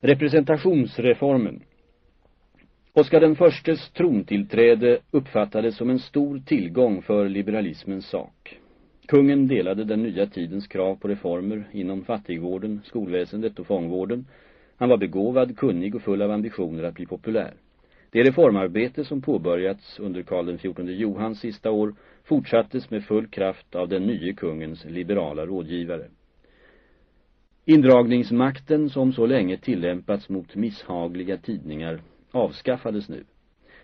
Representationsreformen Oskar den förstes trontillträde uppfattades som en stor tillgång för liberalismens sak. Kungen delade den nya tidens krav på reformer inom fattigvården, skolväsendet och fångvården. Han var begåvad, kunnig och full av ambitioner att bli populär. Det reformarbete som påbörjats under Karl XIV Johans sista år fortsattes med full kraft av den nye kungens liberala rådgivare. Indragningsmakten som så länge tillämpats mot misshagliga tidningar avskaffades nu.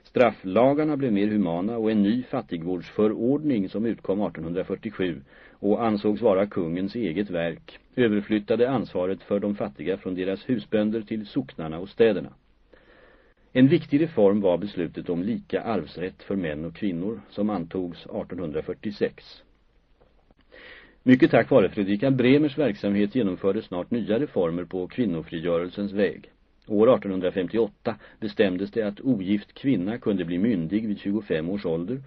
Strafflagarna blev mer humana och en ny fattigvårdsförordning som utkom 1847 och ansågs vara kungens eget verk överflyttade ansvaret för de fattiga från deras husbönder till socknarna och städerna. En viktig reform var beslutet om lika arvsrätt för män och kvinnor som antogs 1846. Mycket tack vare Fredrika Bremers verksamhet genomfördes snart nya reformer på kvinnofrigörelsens väg. År 1858 bestämdes det att ogift kvinna kunde bli myndig vid 25 års ålder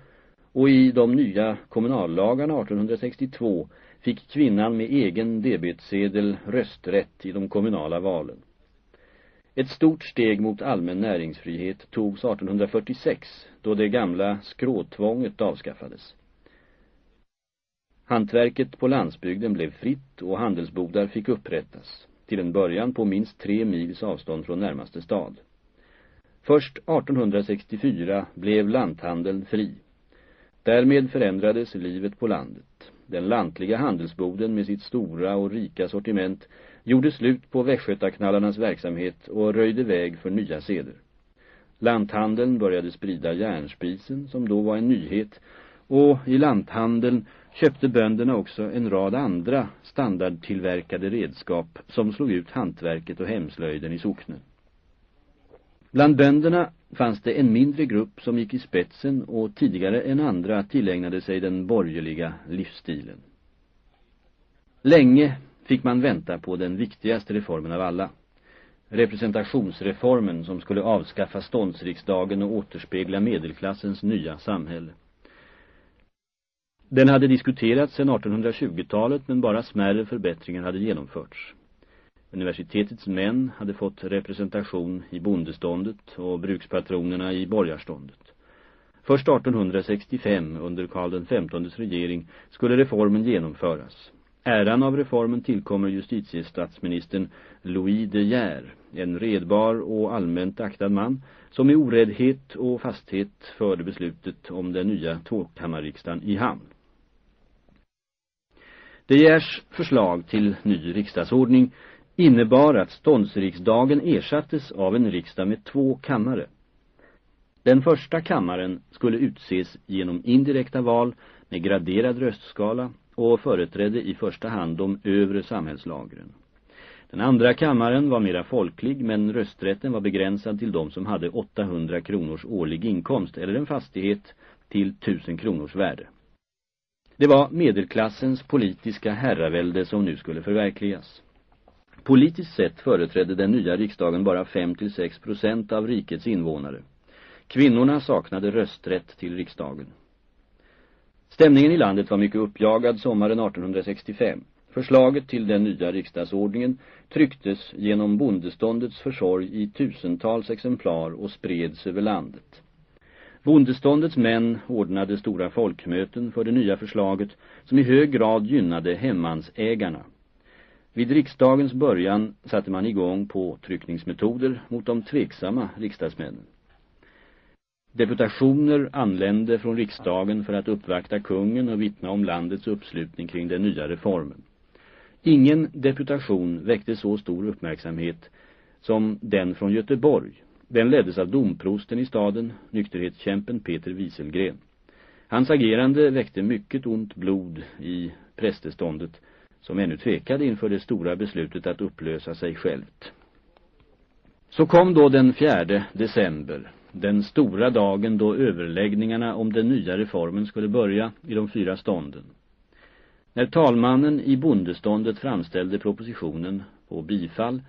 och i de nya kommunallagarna 1862 fick kvinnan med egen debetsedel rösträtt i de kommunala valen. Ett stort steg mot allmän näringsfrihet togs 1846 då det gamla skråtvånget avskaffades. Hantverket på landsbygden blev fritt och handelsbodar fick upprättas, till en början på minst tre mils avstånd från närmaste stad. Först 1864 blev lanthandeln fri. Därmed förändrades livet på landet. Den lantliga handelsboden med sitt stora och rika sortiment gjorde slut på västgötaknallarnas verksamhet och röjde väg för nya seder. Lanthandeln började sprida järnspisen som då var en nyhet och i lanthandeln köpte bönderna också en rad andra standardtillverkade redskap som slog ut hantverket och hemslöjden i socknen. Bland bönderna fanns det en mindre grupp som gick i spetsen och tidigare än andra tillägnade sig den borgerliga livsstilen. Länge fick man vänta på den viktigaste reformen av alla. Representationsreformen som skulle avskaffa ståndsriksdagen och återspegla medelklassens nya samhälle. Den hade diskuterats sedan 1820-talet men bara smärre förbättringar hade genomförts. Universitetets män hade fått representation i bondeståndet och brukspatronerna i borgarståndet. Först 1865 under Karl XVs regering skulle reformen genomföras. Äran av reformen tillkommer justitiestatsministern Louis de Geer, en redbar och allmänt aktad man som i oräddhet och fasthet förde beslutet om den nya tvåkammarriksdagen i hamn. De Geers förslag till ny riksdagsordning innebar att ståndsriksdagen ersattes av en riksdag med två kammare. Den första kammaren skulle utses genom indirekta val med graderad röstskala och företrädde i första hand de övre samhällslagren. Den andra kammaren var mera folklig men rösträtten var begränsad till de som hade 800 kronors årlig inkomst eller en fastighet till 1000 kronors värde. Det var medelklassens politiska herravälde som nu skulle förverkligas. Politiskt sett företrädde den nya riksdagen bara 5-6 procent av rikets invånare. Kvinnorna saknade rösträtt till riksdagen. Stämningen i landet var mycket uppjagad sommaren 1865. Förslaget till den nya riksdagsordningen trycktes genom bondeståndets försorg i tusentals exemplar och spreds över landet. Bondeståndets män ordnade stora folkmöten för det nya förslaget som i hög grad gynnade hemmansägarna. Vid riksdagens början satte man igång på tryckningsmetoder mot de tveksamma riksdagsmännen. Deputationer anlände från riksdagen för att uppvakta kungen och vittna om landets uppslutning kring den nya reformen. Ingen deputation väckte så stor uppmärksamhet som den från Göteborg. Den leddes av domprosten i staden, nykterhetskämpen Peter Wieselgren. Hans agerande väckte mycket ont blod i prästeståndet som ännu tvekade inför det stora beslutet att upplösa sig självt. Så kom då den 4 december, den stora dagen då överläggningarna om den nya reformen skulle börja i de fyra stånden. När talmannen i bondeståndet framställde propositionen på bifall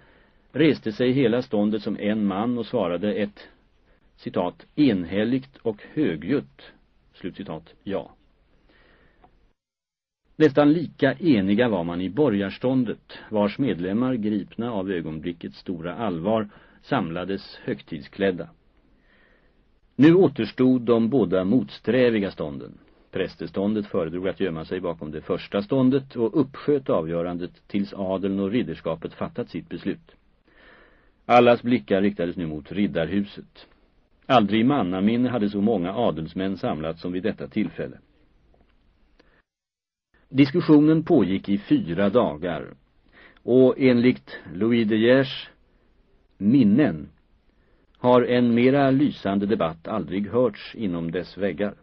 reste sig hela ståndet som en man och svarade ett citat enhälligt och högljutt slutcitat ja. Nästan lika eniga var man i borgarståndet, vars medlemmar gripna av ögonblickets stora allvar samlades högtidsklädda. Nu återstod de båda motsträviga stånden. Prästeståndet föredrog att gömma sig bakom det första ståndet och uppsköt avgörandet tills adeln och ridderskapet fattat sitt beslut. Allas blickar riktades nu mot riddarhuset. Aldrig i mannaminne hade så många adelsmän samlats som vid detta tillfälle. Diskussionen pågick i fyra dagar och enligt Louis de Geers minnen har en mera lysande debatt aldrig hörts inom dess väggar.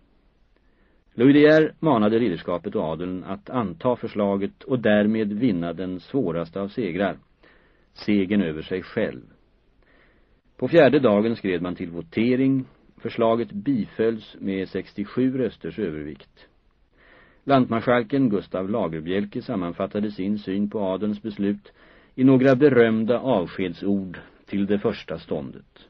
Louis de Geer manade ridderskapet och adeln att anta förslaget och därmed vinna den svåraste av segrar, segern över sig själv. På fjärde dagen skred man till votering. Förslaget bifölls med 67 rösters övervikt. Lantmarskalken Gustav Lagerbjälke sammanfattade sin syn på adens beslut i några berömda avskedsord till det första ståndet.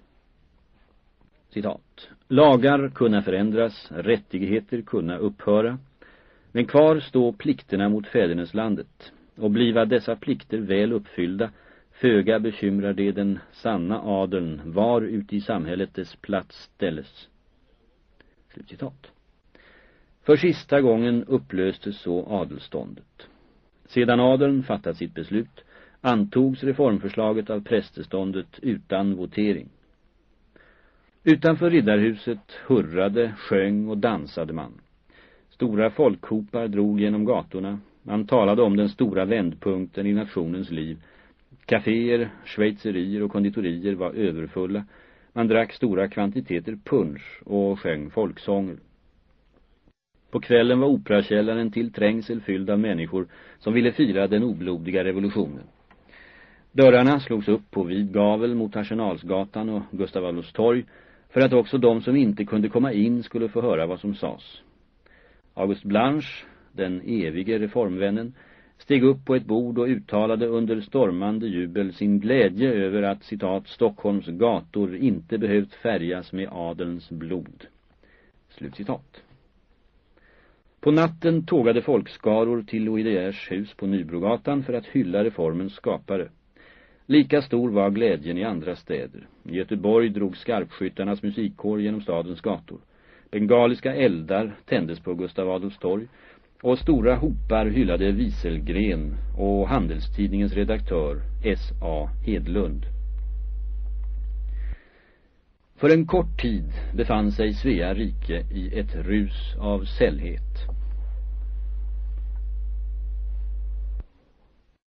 Citat. Lagar kunna förändras, rättigheter kunna upphöra, men kvar stå plikterna mot fäderneslandet, och bliva dessa plikter väl uppfyllda, föga bekymrar det den sanna adeln var ute i samhället dess plats ställes. Slutcitat. För sista gången upplöstes så adelståndet. Sedan adeln fattat sitt beslut antogs reformförslaget av prästeståndet utan votering. Utanför riddarhuset hurrade, sjöng och dansade man. Stora folkhopar drog genom gatorna. Man talade om den stora vändpunkten i nationens liv. Caféer, schweizerier och konditorier var överfulla. Man drack stora kvantiteter punsch och sjöng folksånger. På kvällen var operakällaren till trängsel fylld av människor som ville fira den oblodiga revolutionen. Dörrarna slogs upp på vid gavel mot Arsenalsgatan och Gustav Adolfs torg för att också de som inte kunde komma in skulle få höra vad som sades. August Blanche, den evige reformvännen, steg upp på ett bord och uttalade under stormande jubel sin glädje över att, citat, Stockholms gator inte behövt färgas med adelns blod. Slutcitat. På natten tågade folkskaror till Louis de hus på Nybrogatan för att hylla reformens skapare. Lika stor var glädjen i andra städer. I Göteborg drog skarpskyttarnas musikkår genom stadens gator. Bengaliska eldar tändes på Gustav Adolfs torg och stora hopar hyllade Wieselgren och Handelstidningens redaktör S.A. Hedlund. För en kort tid befann sig Svea rike i ett rus av sällhet.